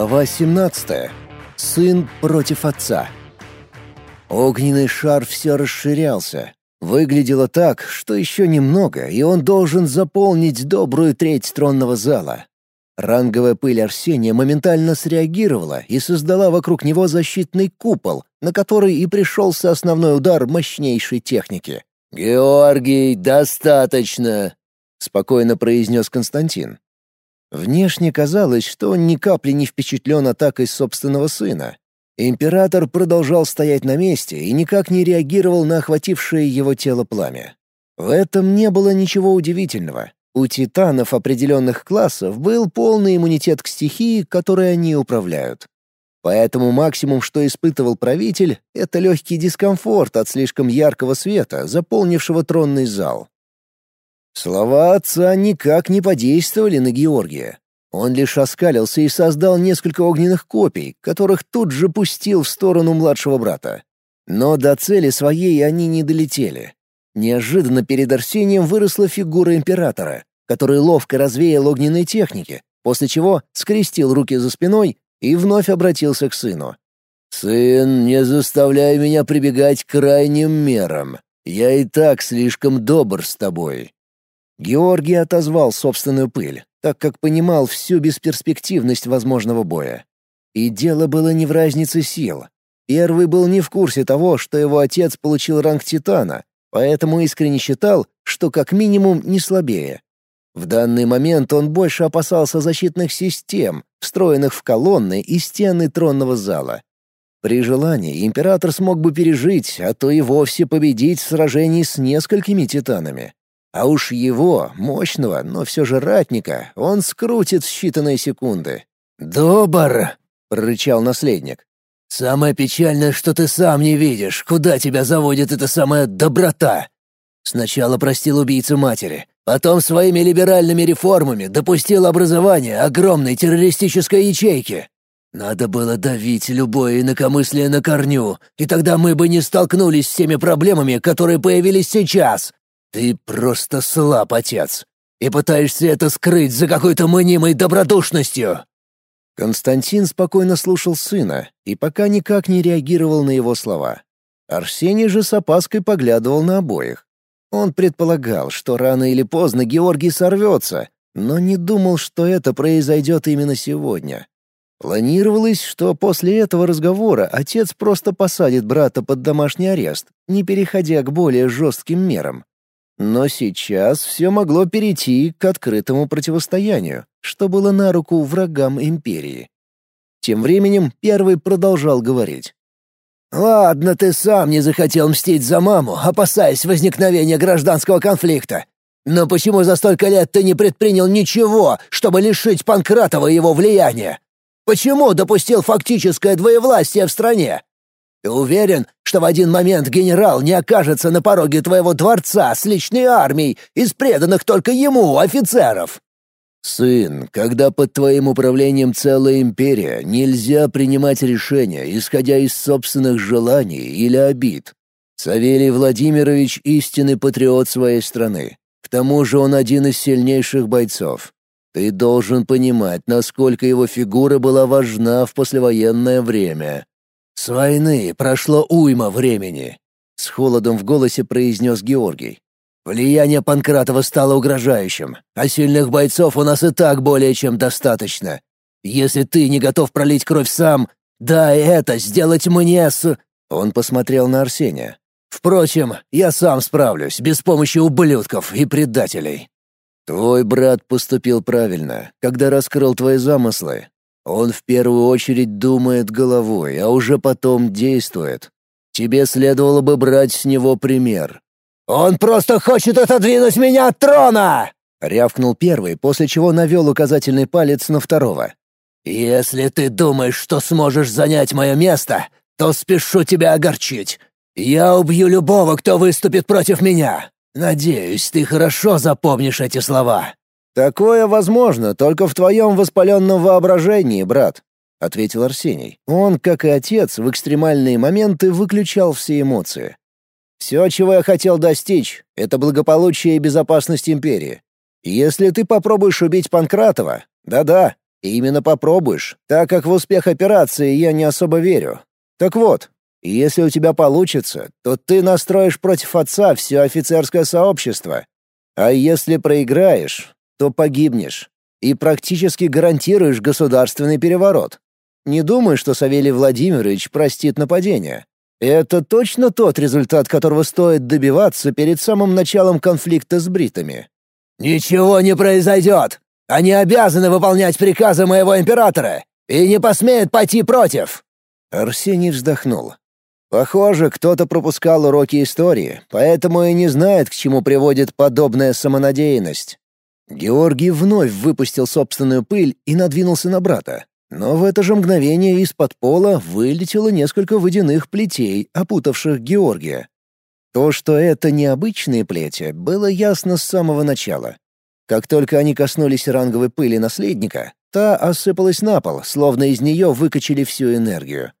Глава 17. Сын против отца. Огненный шар все расширялся. Выглядело так, что еще немного, и он должен заполнить добрую треть тронного зала. Ранговая пыль Арсения моментально среагировала и создала вокруг него защитный купол, на который и пришелся основной удар мощнейшей техники. «Георгий, достаточно!» — спокойно произнес Константин. Внешне казалось, что он ни капли не впечатлен атакой собственного сына. Император продолжал стоять на месте и никак не реагировал на охватившее его тело пламя. В этом не было ничего удивительного. У титанов определенных классов был полный иммунитет к стихии, которой они управляют. Поэтому максимум, что испытывал правитель, — это легкий дискомфорт от слишком яркого света, заполнившего тронный зал. Слова отца никак не подействовали на Георгия. Он лишь оскалился и создал несколько огненных копий, которых тут же пустил в сторону младшего брата. Но до цели своей они не долетели. Неожиданно перед Арсением выросла фигура императора, который ловко развеял огненные техники, после чего скрестил руки за спиной и вновь обратился к сыну. «Сын, не заставляй меня прибегать к крайним мерам. Я и так слишком добр с тобой. Георгий отозвал собственную пыль, так как понимал всю бесперспективность возможного боя. И дело было не в разнице сил. Первый был не в курсе того, что его отец получил ранг Титана, поэтому искренне считал, что как минимум не слабее. В данный момент он больше опасался защитных систем, встроенных в колонны и стены тронного зала. При желании император смог бы пережить, а то и вовсе победить в сражении с несколькими титанами. А уж его, мощного, но все же ратника, он скрутит в считанные секунды. «Добр!» — прорычал наследник. «Самое печальное, что ты сам не видишь, куда тебя заводит эта самая доброта. Сначала простил убийцу матери, потом своими либеральными реформами допустил образование огромной террористической ячейки. Надо было давить любое инакомыслие на корню, и тогда мы бы не столкнулись с теми проблемами, которые появились сейчас. «Ты просто слаб, отец, и пытаешься это скрыть за какой-то мнимой добродушностью!» Константин спокойно слушал сына и пока никак не реагировал на его слова. Арсений же с опаской поглядывал на обоих. Он предполагал, что рано или поздно Георгий сорвется, но не думал, что это произойдет именно сегодня. Планировалось, что после этого разговора отец просто посадит брата под домашний арест, не переходя к более жестким мерам. Но сейчас все могло перейти к открытому противостоянию, что было на руку врагам империи. Тем временем первый продолжал говорить. «Ладно, ты сам не захотел мстить за маму, опасаясь возникновения гражданского конфликта. Но почему за столько лет ты не предпринял ничего, чтобы лишить Панкратова его влияния? Почему допустил фактическое двоевластие в стране? Ты уверен, что в один момент генерал не окажется на пороге твоего дворца с личной армией из преданных только ему офицеров?» «Сын, когда под твоим управлением целая империя, нельзя принимать решения, исходя из собственных желаний или обид. Савелий Владимирович — истинный патриот своей страны. К тому же он один из сильнейших бойцов. Ты должен понимать, насколько его фигура была важна в послевоенное время. «С войны прошло уйма времени», — с холодом в голосе произнес Георгий. «Влияние Панкратова стало угрожающим, а сильных бойцов у нас и так более чем достаточно. Если ты не готов пролить кровь сам, дай это сделать мне с...» Он посмотрел на Арсения. «Впрочем, я сам справлюсь, без помощи ублюдков и предателей». «Твой брат поступил правильно, когда раскрыл твои замыслы, он в первую очередь думает головой, а уже потом действует. Тебе следовало бы брать с него пример. «Он просто хочет отодвинуть меня от трона!» — рявкнул первый, после чего навел указательный палец на второго. «Если ты думаешь, что сможешь занять мое место, то спешу тебя огорчить. Я убью любого, кто выступит против меня. Надеюсь, ты хорошо запомнишь эти слова». «Такое возможно только в твоем воспаленном воображении, брат», — ответил Арсений. Он, как и отец, в экстремальные моменты выключал все эмоции. «Все, чего я хотел достичь, — это благополучие и безопасность империи. Если ты попробуешь убить Панкратова, да-да, именно попробуешь, так как в успех операции я не особо верю. Так вот, если у тебя получится, то ты настроишь против отца все офицерское сообщество. А если проиграешь, то погибнешь и практически гарантируешь государственный переворот. Не думаю, что Савелий Владимирович простит нападение. Это точно тот результат, которого стоит добиваться перед самым началом конфликта с бритами. «Ничего не произойдет! Они обязаны выполнять приказы моего императора и не посмеют пойти против!» Арсений вздохнул. Похоже, кто-то пропускал уроки истории, поэтому и не знает, к чему приводит подобная самонадеянность. Георгий вновь выпустил собственную пыль и надвинулся на брата. Но в это же мгновение из-под пола вылетело несколько водяных плетей, опутавших Георгия. То, что это необычные плети, было ясно с самого начала. Как только они коснулись ранговой пыли наследника, та осыпалась на пол, словно из нее выкачали всю энергию.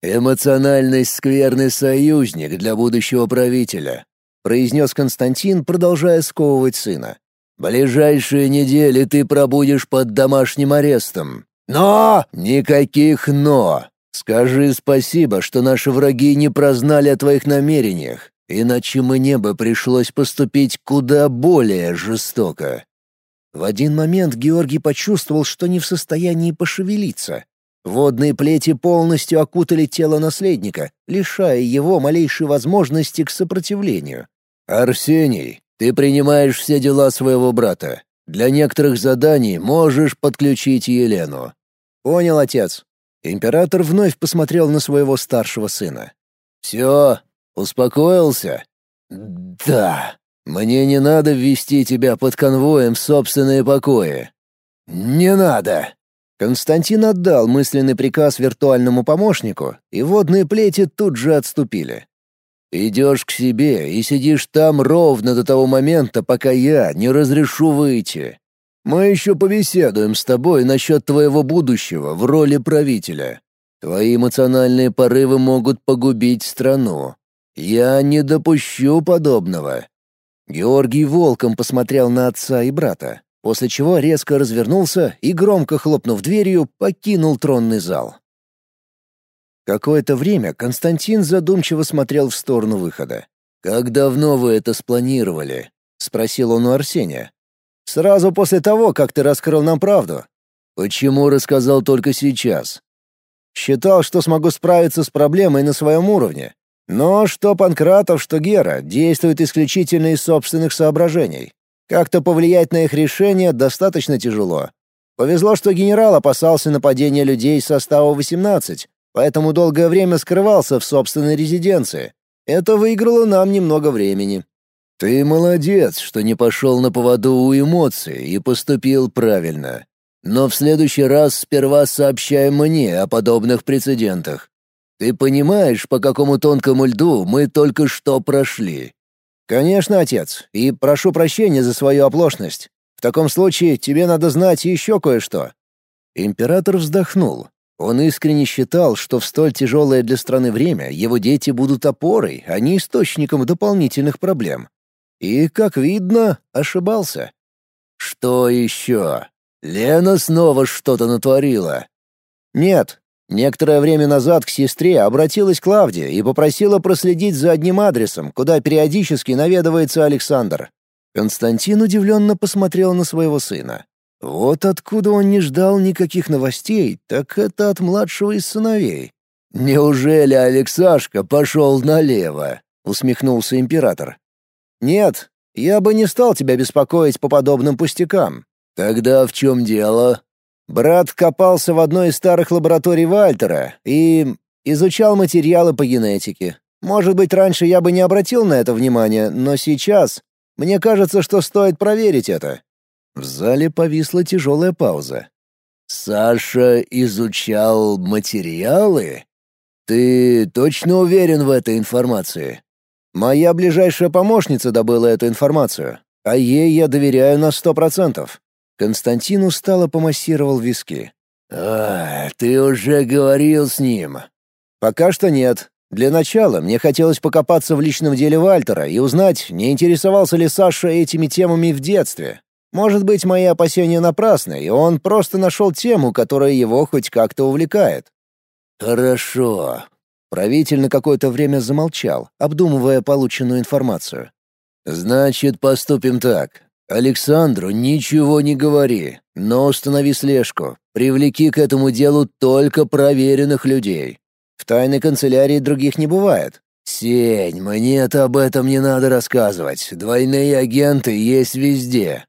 «Эмоциональный скверный союзник для будущего правителя», — произнес Константин, продолжая сковывать сына. «Ближайшие недели ты пробудешь под домашним арестом, «Но!» «Никаких «но!» Скажи спасибо, что наши враги не прознали о твоих намерениях, иначе мне бы пришлось поступить куда более жестоко». В один момент Георгий почувствовал, что не в состоянии пошевелиться. Водные плети полностью окутали тело наследника, лишая его малейшей возможности к сопротивлению. «Арсений, ты принимаешь все дела своего брата. Для некоторых заданий можешь подключить Елену. Понял, отец. Император вновь посмотрел на своего старшего сына. Все, успокоился? Да. Мне не надо ввести тебя под конвоем в собственные покои. Не надо. Константин отдал мысленный приказ виртуальному помощнику, и водные плети тут же отступили. Идешь к себе и сидишь там ровно до того момента, пока я не разрешу выйти. Мы еще побеседуем с тобой насчет твоего будущего в роли правителя. Твои эмоциональные порывы могут погубить страну. Я не допущу подобного». Георгий волком посмотрел на отца и брата, после чего резко развернулся и, громко хлопнув дверью, покинул тронный зал. Какое-то время Константин задумчиво смотрел в сторону выхода. «Как давно вы это спланировали?» — спросил он у Арсения. «Сразу после того, как ты раскрыл нам правду». «Почему рассказал только сейчас?» «Считал, что смогу справиться с проблемой на своем уровне. Но что Панкратов, что Гера действуют исключительно из собственных соображений. Как-то повлиять на их решение достаточно тяжело. Повезло, что генерал опасался нападения людей состава 18, поэтому долгое время скрывался в собственной резиденции. Это выиграло нам немного времени. Ты молодец, что не пошел на поводу у эмоций и поступил правильно. Но в следующий раз сперва сообщай мне о подобных прецедентах. Ты понимаешь, по какому тонкому льду мы только что прошли? Конечно, отец, и прошу прощения за свою оплошность. В таком случае тебе надо знать еще кое-что. Император вздохнул, он искренне считал, что в столь тяжелое для страны время его дети будут опорой, а не источником дополнительных проблем. И, как видно, ошибался. «Что еще? Лена снова что-то натворила?» «Нет. Некоторое время назад к сестре обратилась Клавдия и попросила проследить за одним адресом, куда периодически наведывается Александр». Константин удивленно посмотрел на своего сына. Вот откуда он не ждал никаких новостей, так это от младшего из сыновей. «Неужели Алексашка пошел налево?» — усмехнулся император. «Нет, я бы не стал тебя беспокоить по подобным пустякам. Тогда в чем дело?» Брат копался в одной из старых лабораторий Вальтера и изучал материалы по генетике. Может быть, раньше я бы не обратил на это внимания, но сейчас мне кажется, что стоит проверить это. В зале повисла тяжелая пауза. «Саша изучал материалы? Ты точно уверен в этой информации?» «Моя ближайшая помощница добыла эту информацию, а ей я доверяю на сто процентов». Константин устало помассировал виски. «А, ты уже говорил с ним?» «Пока что нет. Для начала мне хотелось покопаться в личном деле Вальтера и узнать, не интересовался ли Саша этими темами в детстве. Может быть, мои опасения напрасны, и он просто нашел тему, которая его хоть как-то увлекает. Хорошо. Правитель на какое-то время замолчал, обдумывая полученную информацию. Значит, поступим так. Александру ничего не говори, но установи слежку. Привлеки к этому делу только проверенных людей. В тайной канцелярии других не бывает. Сень, мне-то об этом не надо рассказывать. Двойные агенты есть везде.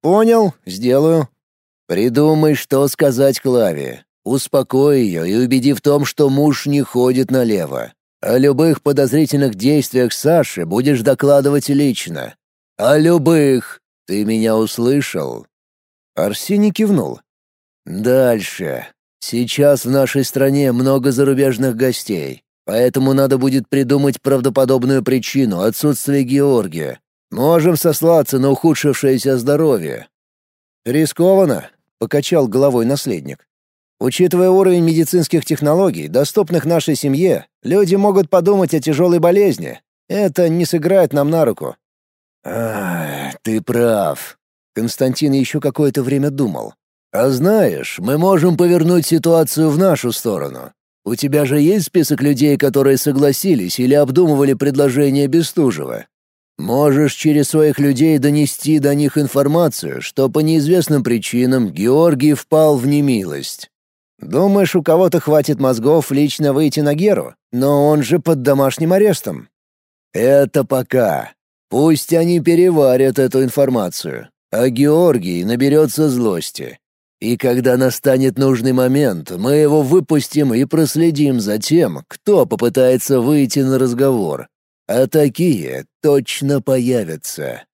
«Понял, сделаю». «Придумай, что сказать Клаве. Успокой ее и убеди в том, что муж не ходит налево. О любых подозрительных действиях Саши будешь докладывать лично. О любых. Ты меня услышал?» Арсений кивнул. «Дальше. Сейчас в нашей стране много зарубежных гостей, поэтому надо будет придумать правдоподобную причину отсутствия Георгия. Можем сослаться на ухудшившееся здоровье. Рискованно, покачал головой наследник. Учитывая уровень медицинских технологий, доступных нашей семье, люди могут подумать о тяжелой болезни. Это не сыграет нам на руку. А, ты прав. Константин еще какое-то время думал. А знаешь, мы можем повернуть ситуацию в нашу сторону. У тебя же есть список людей, которые согласились или обдумывали предложение Бестужева? Можешь через своих людей донести до них информацию, что по неизвестным причинам Георгий впал в немилость. Думаешь, у кого-то хватит мозгов лично выйти на Геру? Но он же под домашним арестом. Это пока. Пусть они переварят эту информацию, а Георгий наберется злости. И когда настанет нужный момент, мы его выпустим и проследим за тем, кто попытается выйти на разговор. А такие точно появятся.